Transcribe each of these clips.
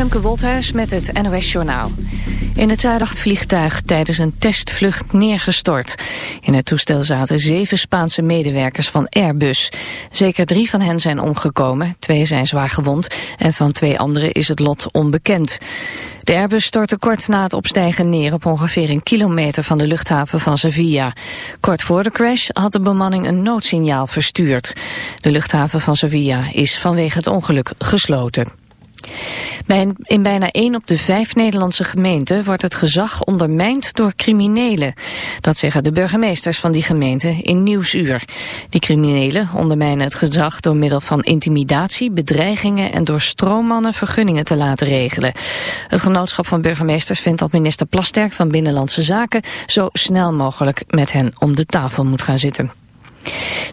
Femke Wolthuis met het NOS Journaal. In het vliegtuig tijdens een testvlucht neergestort. In het toestel zaten zeven Spaanse medewerkers van Airbus. Zeker drie van hen zijn omgekomen, twee zijn zwaar gewond... en van twee anderen is het lot onbekend. De Airbus stortte kort na het opstijgen neer op ongeveer een kilometer van de luchthaven van Sevilla. Kort voor de crash had de bemanning een noodsignaal verstuurd. De luchthaven van Sevilla is vanwege het ongeluk gesloten. In bijna één op de vijf Nederlandse gemeenten wordt het gezag ondermijnd door criminelen. Dat zeggen de burgemeesters van die gemeenten in Nieuwsuur. Die criminelen ondermijnen het gezag door middel van intimidatie, bedreigingen en door stroommannen vergunningen te laten regelen. Het genootschap van burgemeesters vindt dat minister Plasterk van Binnenlandse Zaken zo snel mogelijk met hen om de tafel moet gaan zitten.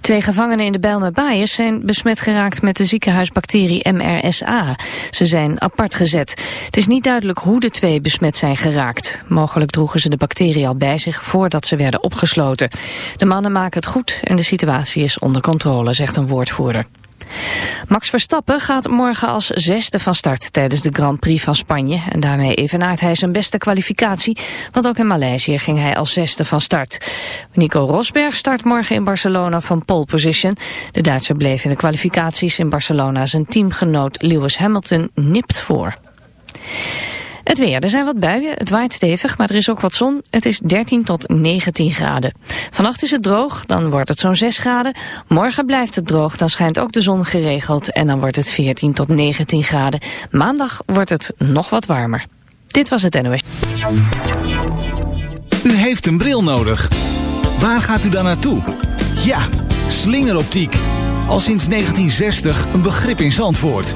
Twee gevangenen in de Bijlmer Baaiers zijn besmet geraakt met de ziekenhuisbacterie MRSA. Ze zijn apart gezet. Het is niet duidelijk hoe de twee besmet zijn geraakt. Mogelijk droegen ze de bacterie al bij zich voordat ze werden opgesloten. De mannen maken het goed en de situatie is onder controle, zegt een woordvoerder. Max Verstappen gaat morgen als zesde van start tijdens de Grand Prix van Spanje. En daarmee evenaart hij zijn beste kwalificatie, want ook in Maleisië ging hij als zesde van start. Nico Rosberg start morgen in Barcelona van pole position. De Duitser bleef in de kwalificaties in Barcelona zijn teamgenoot Lewis Hamilton nipt voor. Het weer. Er zijn wat buien. Het waait stevig, maar er is ook wat zon. Het is 13 tot 19 graden. Vannacht is het droog, dan wordt het zo'n 6 graden. Morgen blijft het droog, dan schijnt ook de zon geregeld. En dan wordt het 14 tot 19 graden. Maandag wordt het nog wat warmer. Dit was het NOS. U heeft een bril nodig. Waar gaat u dan naartoe? Ja, slingeroptiek. Al sinds 1960 een begrip in Zandvoort.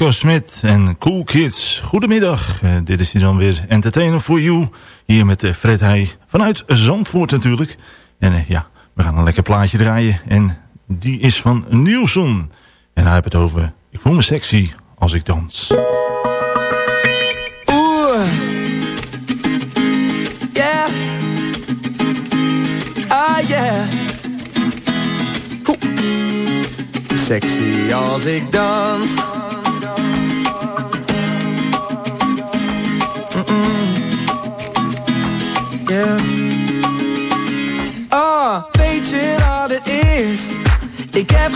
Echo Smit en Cool Kids. Goedemiddag. Eh, dit is hij dan weer. Entertainer for You. Hier met eh, Fred Heij. Vanuit Zandvoort natuurlijk. En eh, ja, we gaan een lekker plaatje draaien. En die is van Nielsen. En hij heeft het over... Ik voel me sexy als ik dans. Oeh. Yeah. Ah, yeah. Sexy als ik dans.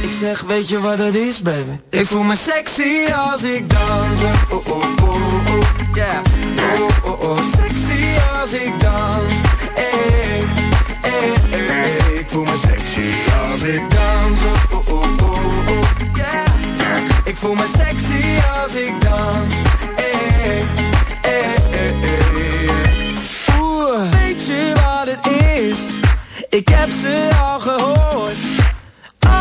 Ik zeg, weet je wat het is, baby? Ik voel me sexy als ik dans. Oh, oh, oh, oh, yeah. Oh, oh, oh, sexy als ik dans. Hey, hey, hey, hey. Ik voel me sexy als ik dans. Oh, oh, oh, oh, oh, yeah. Ik voel me sexy als ik dans. Hey, hey, hey, hey. Oeh, weet je wat het is? Ik heb ze al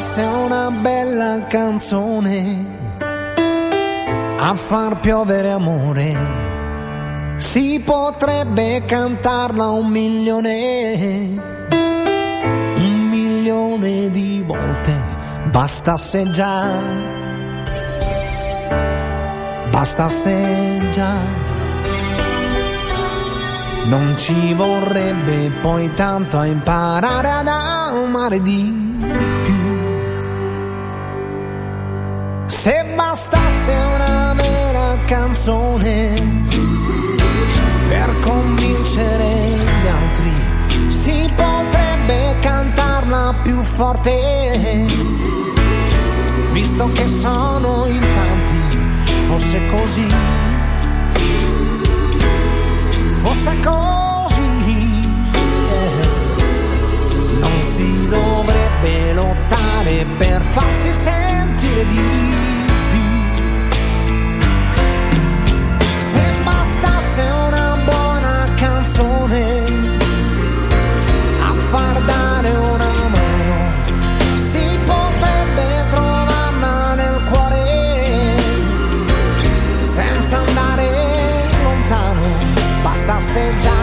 Bastasse una bella canzone a far piovere amore, si potrebbe cantarla un milione, un milione di volte, bastasse già, bastasse già. Non ci vorrebbe poi tanto a imparare ad amare di Se bastasse una vera canzone per convincere gli altri, si potrebbe cantarla più forte. Visto che sono in tanti, fosse così fosse così, eh, non si dovrebbe lottare per farsi sentire di canzone a far dare una mano, si potrebbe trovarla nel cuore senza andare lontano bastasse già,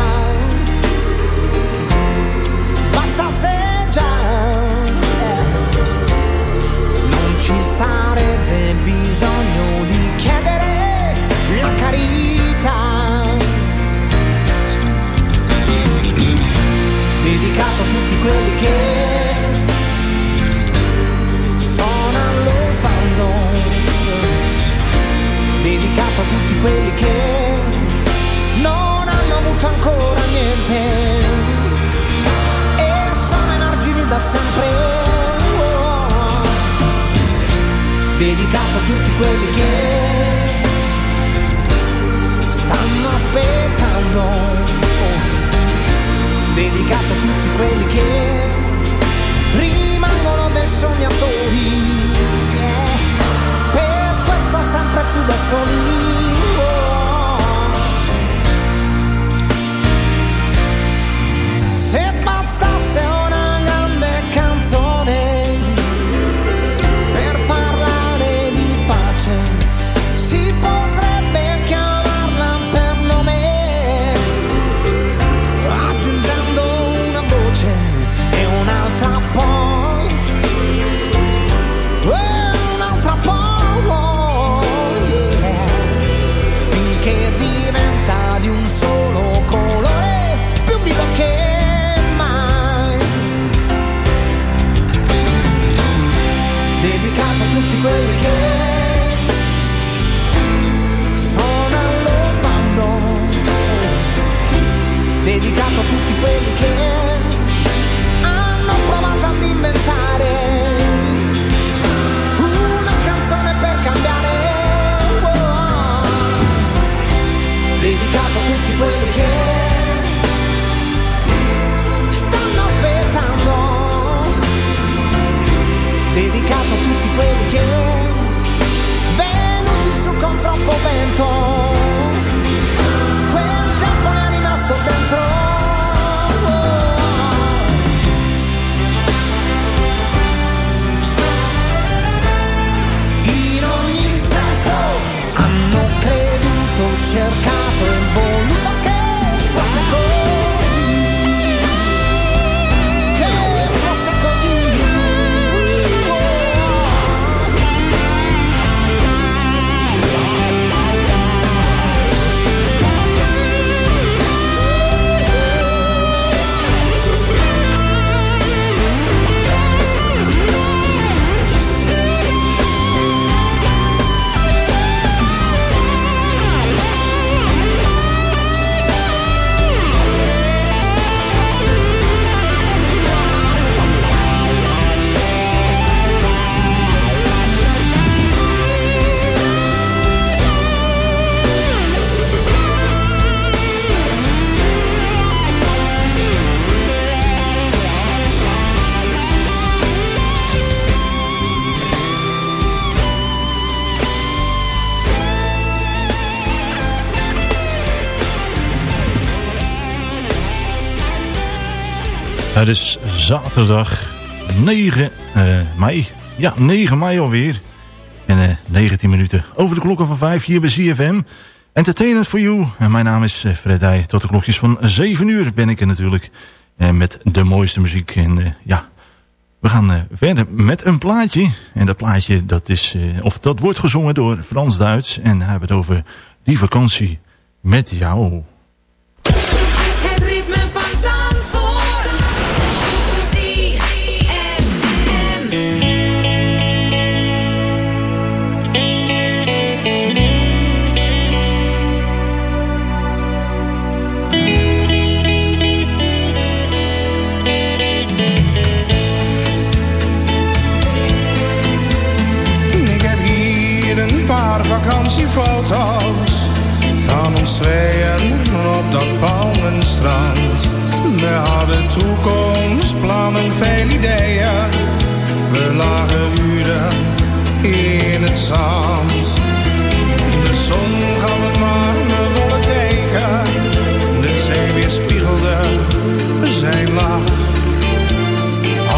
tutti quelli che sono allo sbando, dedicato a tutti quelli che non hanno avuto ancora niente e sono emargini da sempre. Dedicato a tutti quelli che stanno aspettando. Oh. Dedicato a tutti quelli che rimangono dei sognatori. Per questo sempre più da soli. Het is zaterdag 9 eh, mei. Ja, 9 mei alweer. En eh 19 minuten over de klokken van 5 hier bij CFM. Entertainment for you. En mijn naam is eh, Fred. Tot de klokjes van 7 uur ben ik er natuurlijk. En met de mooiste muziek. En eh, ja, we gaan eh, verder met een plaatje. En dat plaatje, dat, is, eh, of dat wordt gezongen door Frans Duits. En hij hebben het over die vakantie met jou. Vakantiefoto's van ons tweeën op dat palmenstrand. We hadden toekomstplannen, veel ideeën. We lagen uren in het zand. De zon gaf een wollen teken. De zee weerspiegelde zijn lach.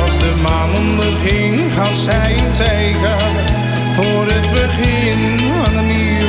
Als de maan onderging, gaf zij een teken voor het begin van een nieuwe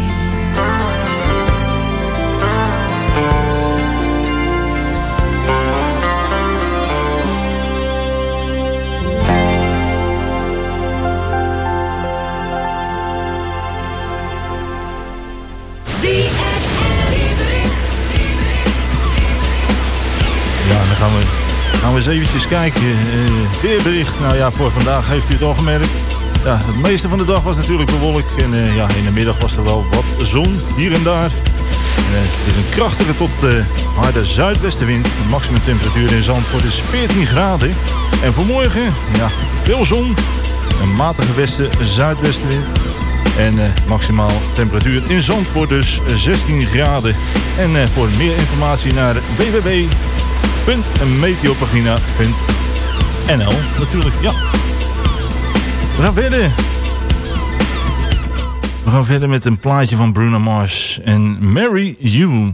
Eens kijken. Uh, weerbericht. Nou ja, voor vandaag heeft u het al gemerkt. Ja, het meeste van de dag was natuurlijk bewolkt. En uh, ja, in de middag was er wel wat zon hier en daar. Uh, het is een krachtige tot harde zuidwestenwind. De maximum temperatuur in Zandvoort is 14 graden. En voor morgen, ja, veel zon. Een matige westen-zuidwestenwind. En uh, maximaal temperatuur in Zandvoort dus 16 graden. En voor meer informatie naar www www.meteopagina.nl Natuurlijk, ja. We gaan verder. We gaan verder met een plaatje van Bruno Mars en Mary You.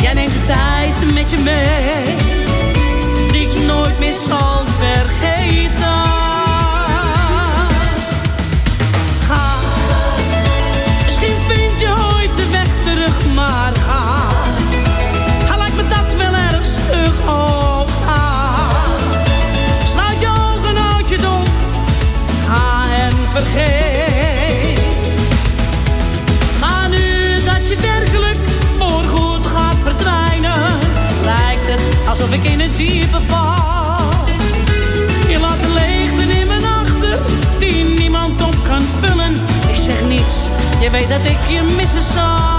Jij neemt de tijd met je mee, die ik je nooit meer zal. weet dat ik je missen zal.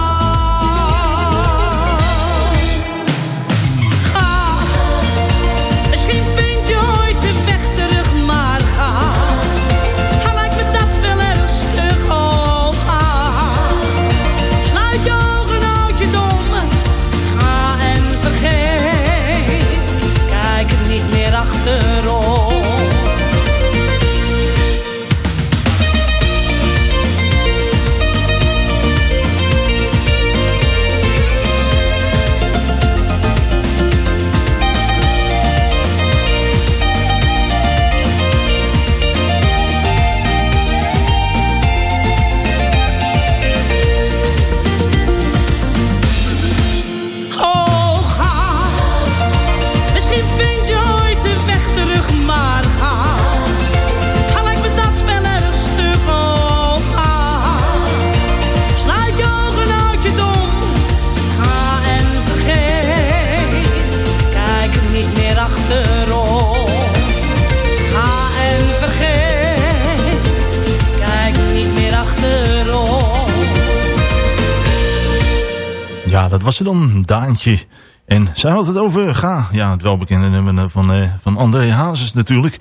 Was ze dan, Daantje. En zij had het over Ga. Ja, het welbekende nummer van, eh, van André Hazes natuurlijk.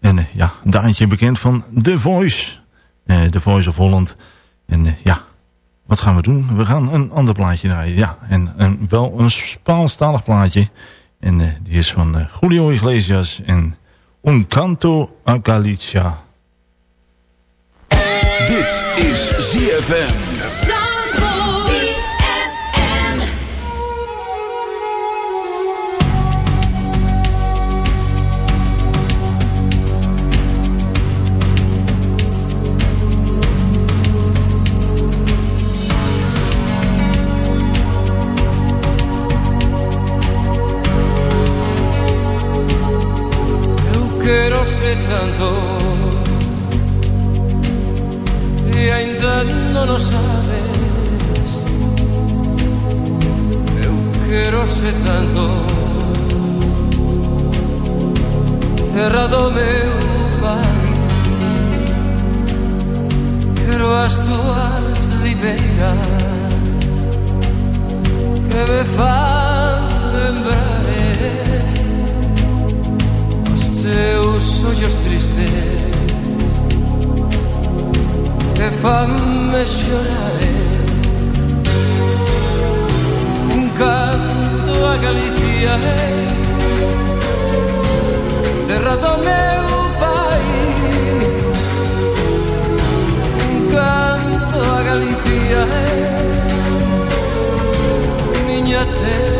En eh, ja, Daantje bekend van The Voice. eh The Voice of Holland. En eh, ja, wat gaan we doen? We gaan een ander plaatje draaien. Ja, en, en wel een Spaanstalig plaatje. En die is van Julio Iglesias en Un Canto a Galicia. Dit is ZFM. piace tanto. E ainda non o sabes. Eu quero ser tanto. Cerrado meu pai quero as tuas ribeiras que me fan lembrar eh, os teus tus ojos tristes te fanme lloraré. Un canto a Galicia, cerrado meu país. Un canto a Galicia, miña te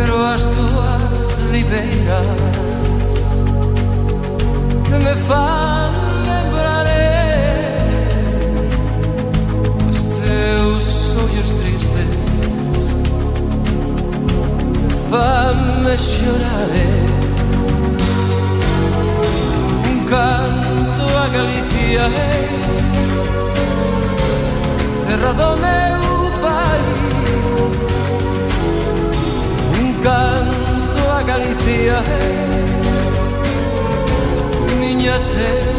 negro as túas ribeiras. Que me fan lembrar eh, os teus ollos tristes. Fanme chorar eh. un canto a Galicia eh. cerrado meu país niña te.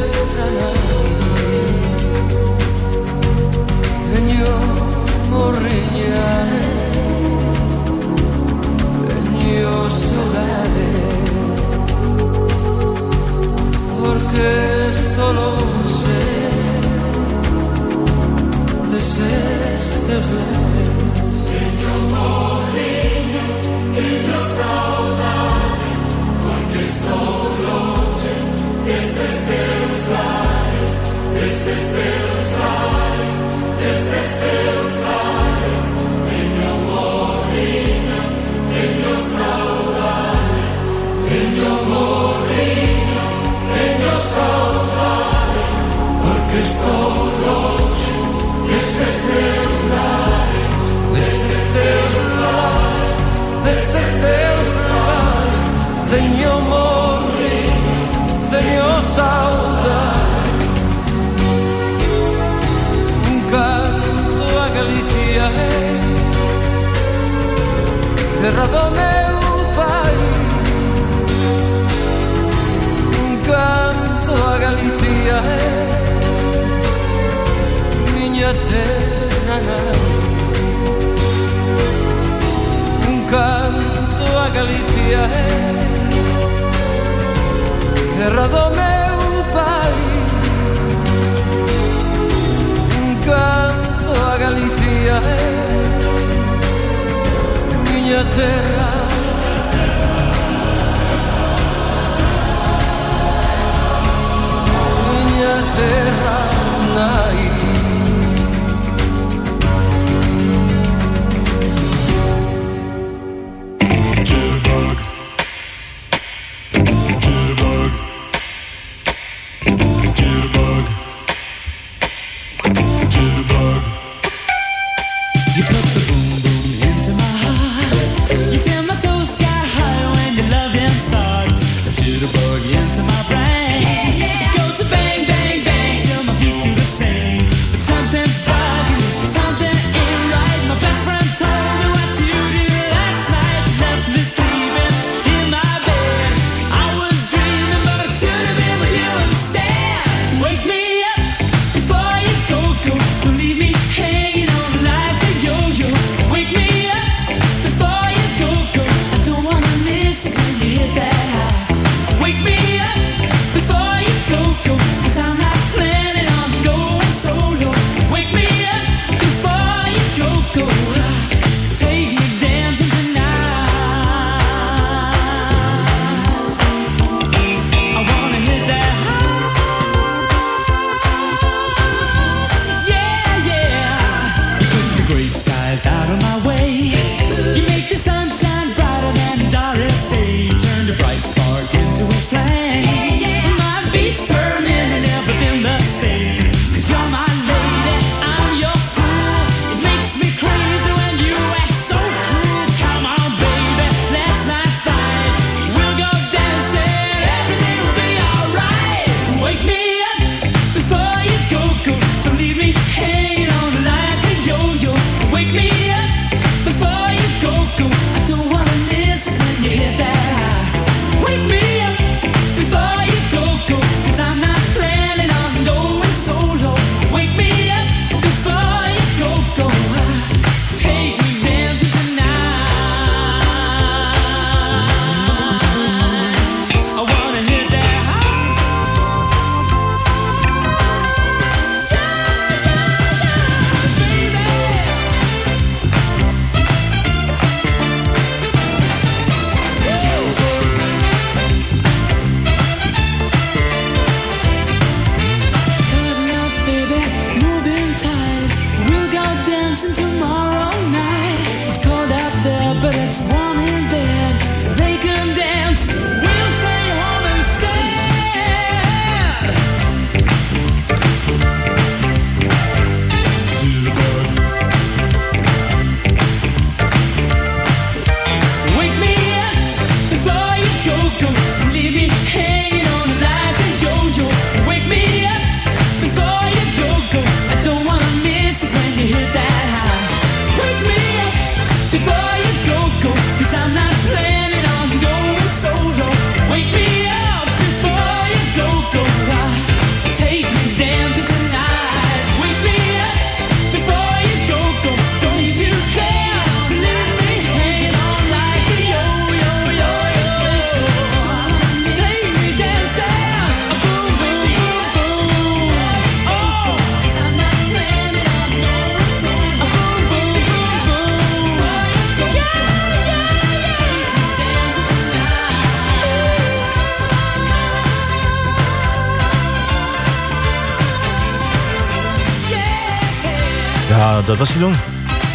Ja, dat was hij dan.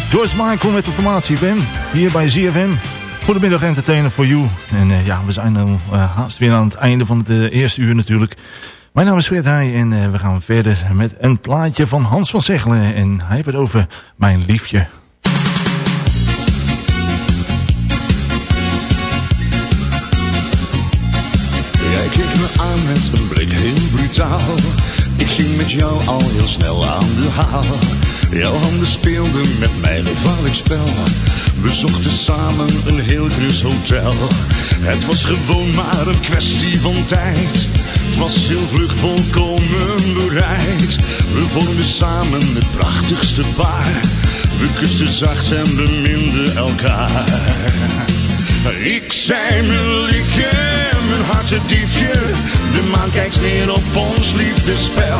George Michael met de formatie Ben. Hier bij ZFM. Goedemiddag Entertainer for You. En eh, ja, we zijn nu eh, haast weer aan het einde van het eh, eerste uur natuurlijk. Mijn naam is Fred Heij en we gaan verder met een plaatje van Hans van Zegelen. En hij heeft het over Mijn Liefje. Jij keek me aan met een blik heel brutaal. Ik ging met jou al heel snel aan de haal. Jouw handen speelden met mij gevaarlijk spel. We zochten samen een heel grus hotel. Het was gewoon maar een kwestie van tijd. Het was heel vlug volkomen bereid. We vormden samen het prachtigste paar. We kusten zacht en beminden elkaar. Ik zei mijn liefje, mijn hartediefje. De maan kijkt neer op ons liefdespel.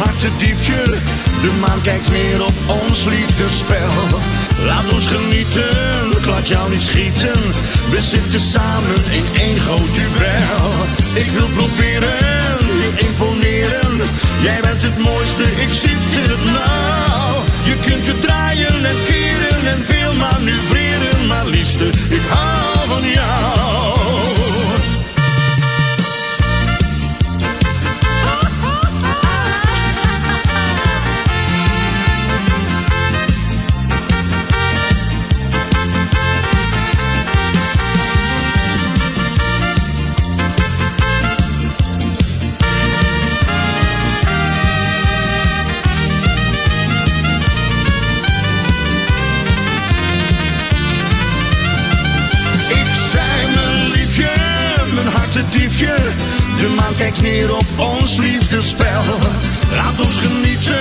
mijn hartediefje. De maan kijkt neer op ons liefdespel. Laat ons genieten, ik laat jou niet schieten. We zitten samen in één groot duel. Ik wil proberen, je imponeren. Jij bent het mooiste, ik zit het nauw. Je kunt je draaien en keren en veel manoeuvreren. Maar liefste, ik hou van jou. Kijkt neer op ons liefdespel. Laat ons genieten,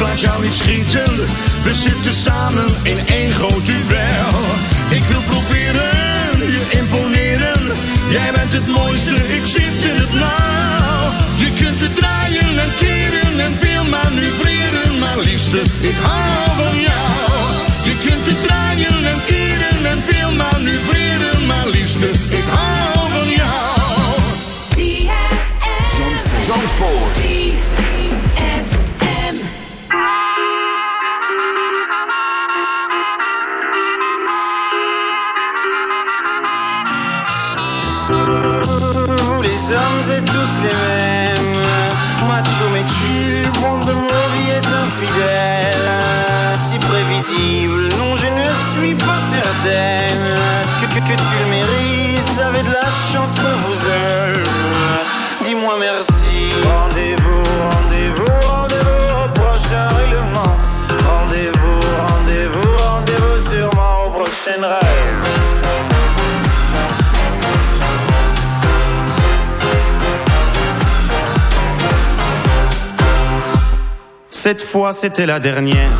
laat jou niet schieten. We zitten samen in één groot duel. Ik wil proberen, je imponeren. Jij bent het mooiste, ik zit in het nauw. Je kunt het draaien en keren en veel manoeuvreren. Maar liefste, ik hou van jou. Je kunt het draaien en keren en veel manoeuvreren. Maar liefste, ik hou Zandvoort. Hommes c'est tous les mêmes. macho mais chill, Wonder Movie est infidèle. Si prévisible, non je ne suis pas certaine que, que, que tu le mérites. Avez de la chance qu'on vous aime. Dis-moi merci. Cette fois c'était la dernière.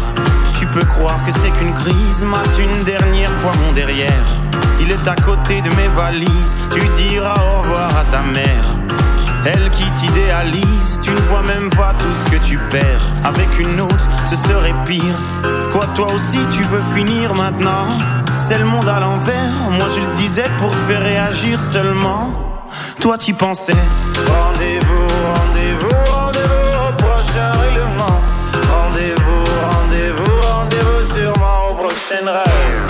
Tu peux croire que c'est qu'une crise, mate une dernière fois mon derrière. Il est à côté de mes valises, tu diras au revoir à ta mère. Elle qui t'idéalise, tu ne vois même pas tout ce que tu perds. Avec une autre, ce serait pire. Quoi, toi aussi, tu veux finir maintenant? C'est le monde à l'envers, moi je le disais pour te faire réagir seulement. Toi, tu pensais. Rendez-vous, rendez-vous, rendez-vous au prochain règlement. Rendez-vous, rendez-vous, rendez-vous sûrement au prochain rêve.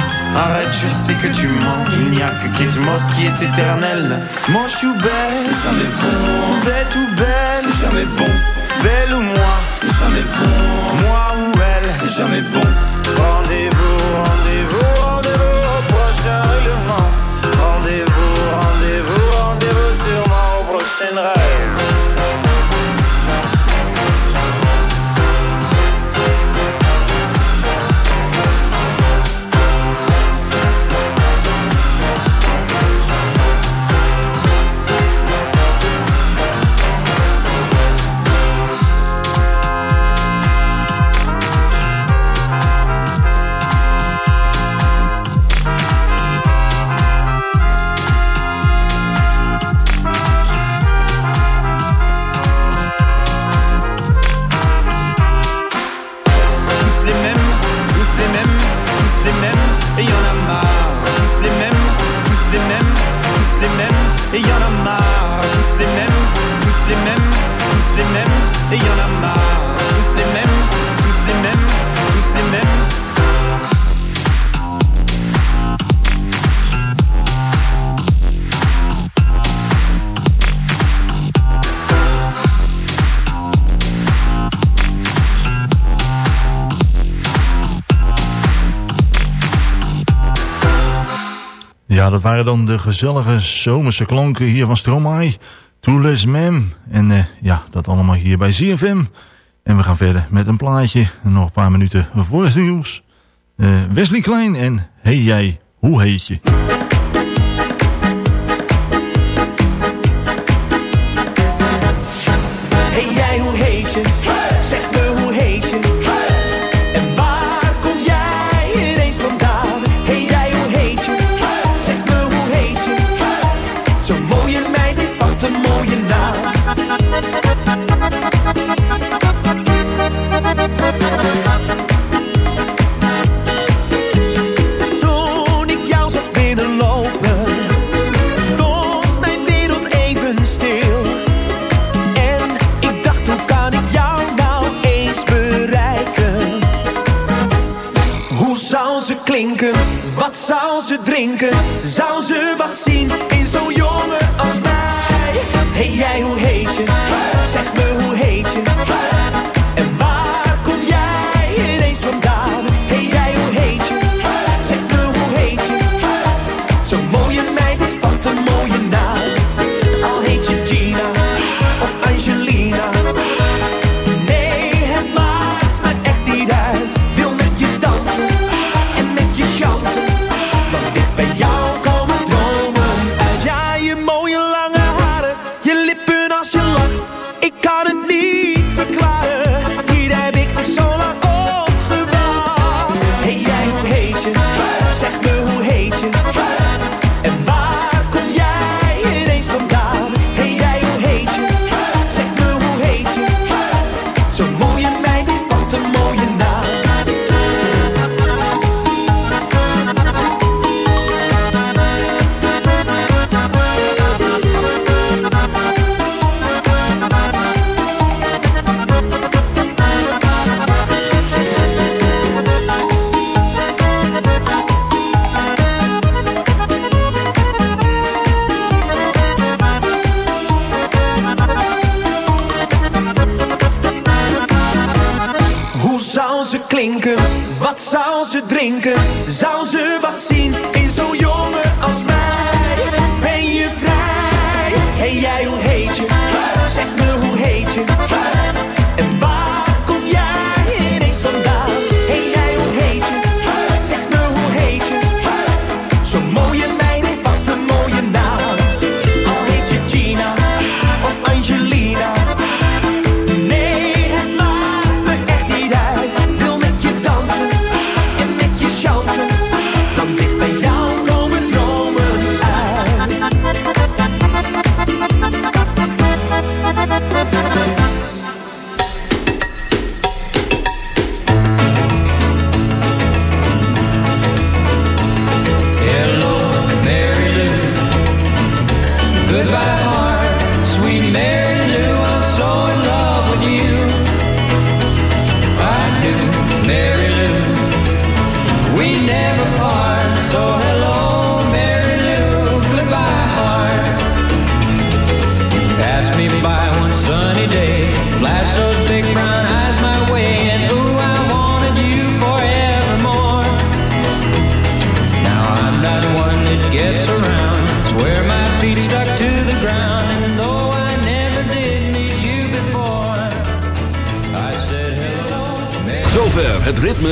Arrête, je sais que tu mens. Il n'y a que Kate Moss qui est éternel. Moche ou belle, c'est jamais bon. Bête ou belle, c'est jamais bon. Belle ou moi, c'est jamais bon. Moi ou elle, c'est jamais bon. Rendez-vous, rendez-vous, rendez-vous au prochain règlement. Rendez-vous, rendez-vous, rendez-vous sûrement au prochain rêve. Les mêmes, tous les mêmes, et y en a marre. Tous les mêmes, tous les mêmes, tous les mêmes. Ja, dat waren dan de gezellige zomerse klanken hier van Stromae. Tous les mêmes. En eh, ja, dat allemaal hier bij ZFM. En we gaan verder met een plaatje. Nog een paar minuten voor het nieuws. Eh, Wesley Klein en Hey jij, hoe heet je? Wat zou ze drinken? Zou ze wat zien in zo'n jong?